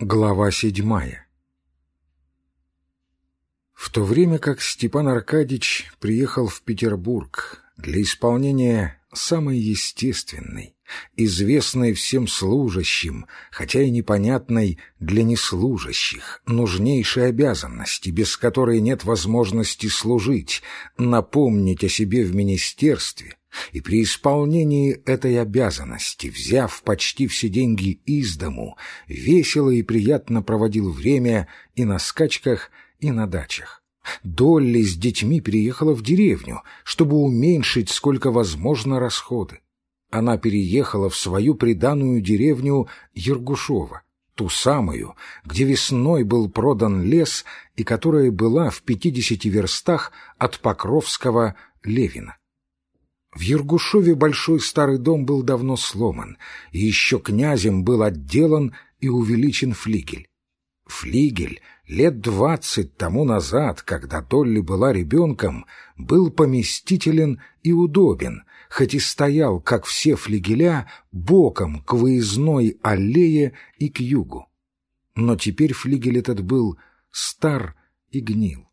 Глава седьмая. В то время как Степан Аркадьич приехал в Петербург для исполнения самой естественной, известной всем служащим, хотя и непонятной для неслужащих, нужнейшей обязанности, без которой нет возможности служить, напомнить о себе в министерстве — и при исполнении этой обязанности, взяв почти все деньги из дому, весело и приятно проводил время и на скачках, и на дачах. Долли с детьми переехала в деревню, чтобы уменьшить сколько возможно расходы. Она переехала в свою приданную деревню Ергушова, ту самую, где весной был продан лес и которая была в пятидесяти верстах от Покровского Левина. В Ергушове большой старый дом был давно сломан, и еще князем был отделан и увеличен флигель. Флигель лет двадцать тому назад, когда Долли была ребенком, был поместителен и удобен, хоть и стоял, как все флигеля, боком к выездной аллее и к югу. Но теперь флигель этот был стар и гнил.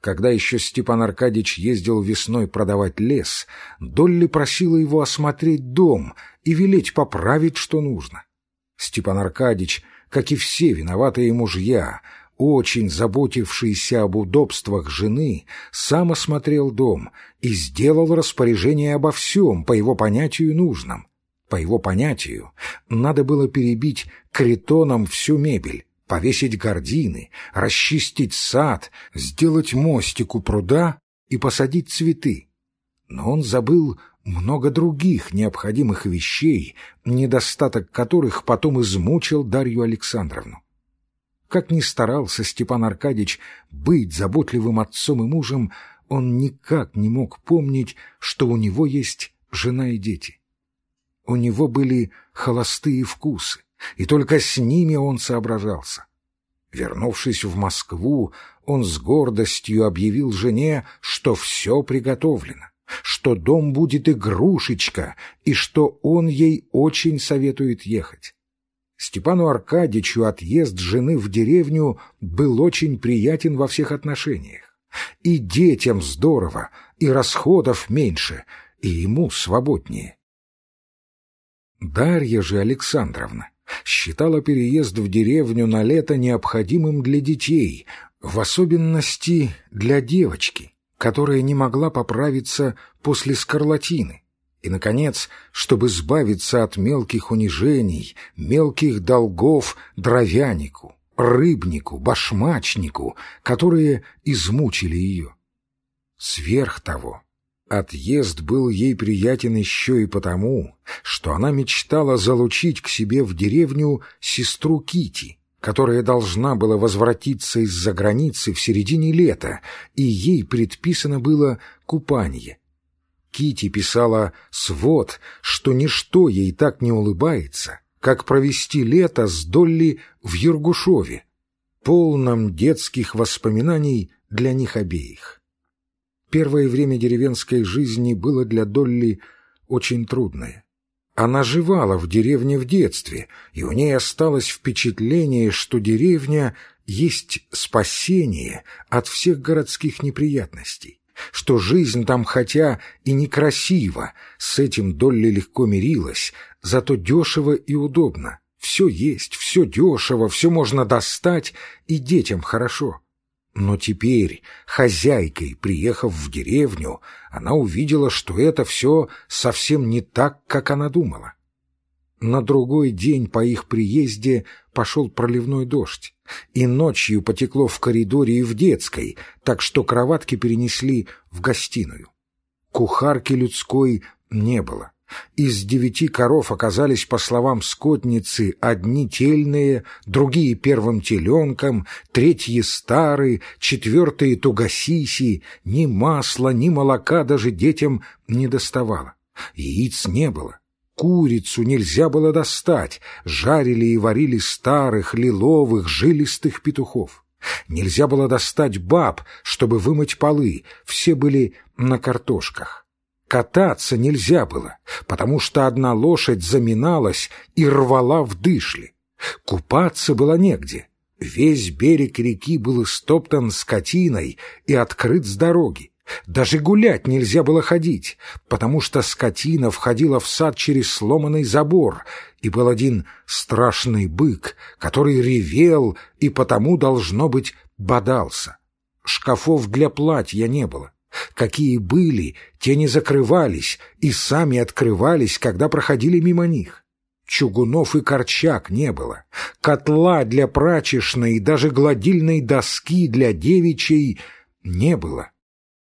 Когда еще Степан Аркадьич ездил весной продавать лес, Долли просила его осмотреть дом и велеть поправить, что нужно. Степан Аркадьич, как и все виноватые мужья, очень заботившийся об удобствах жены, сам осмотрел дом и сделал распоряжение обо всем, по его понятию, нужном. По его понятию, надо было перебить критоном всю мебель, повесить гардины, расчистить сад, сделать мостик у пруда и посадить цветы. Но он забыл много других необходимых вещей, недостаток которых потом измучил Дарью Александровну. Как ни старался Степан Аркадьич быть заботливым отцом и мужем, он никак не мог помнить, что у него есть жена и дети. У него были холостые вкусы, и только с ними он соображался. Вернувшись в Москву, он с гордостью объявил жене, что все приготовлено, что дом будет игрушечка и что он ей очень советует ехать. Степану Аркадьичу отъезд жены в деревню был очень приятен во всех отношениях. И детям здорово, и расходов меньше, и ему свободнее. Дарья же Александровна считала переезд в деревню на лето необходимым для детей, в особенности для девочки, которая не могла поправиться после скарлатины. И, наконец, чтобы избавиться от мелких унижений, мелких долгов дровянику, рыбнику, башмачнику, которые измучили ее. Сверх того, Отъезд был ей приятен еще и потому, что она мечтала залучить к себе в деревню сестру Кити, которая должна была возвратиться из-за границы в середине лета, и ей предписано было купание. Кити писала свод, что ничто ей так не улыбается, как провести лето с Долли в Ергушове, полном детских воспоминаний для них обеих. Первое время деревенской жизни было для Долли очень трудное. Она живала в деревне в детстве, и у ней осталось впечатление, что деревня есть спасение от всех городских неприятностей, что жизнь там хотя и некрасива, с этим Долли легко мирилась, зато дешево и удобно. Все есть, все дешево, все можно достать, и детям хорошо. Но теперь, хозяйкой, приехав в деревню, она увидела, что это все совсем не так, как она думала. На другой день по их приезде пошел проливной дождь, и ночью потекло в коридоре и в детской, так что кроватки перенесли в гостиную. Кухарки людской не было. Из девяти коров оказались, по словам скотницы, одни тельные, другие первым теленком, третьи старые, четвертые тугосиси, ни масла, ни молока даже детям не доставало. Яиц не было. Курицу нельзя было достать, жарили и варили старых, лиловых, жилистых петухов. Нельзя было достать баб, чтобы вымыть полы, все были на картошках. Кататься нельзя было, потому что одна лошадь заминалась и рвала в дышле. Купаться было негде. Весь берег реки был истоптан скотиной и открыт с дороги. Даже гулять нельзя было ходить, потому что скотина входила в сад через сломанный забор, и был один страшный бык, который ревел и потому, должно быть, бодался. Шкафов для платья не было. Какие были, те не закрывались и сами открывались, когда проходили мимо них. Чугунов и корчак не было. Котла для прачечной и даже гладильной доски для девичьей не было.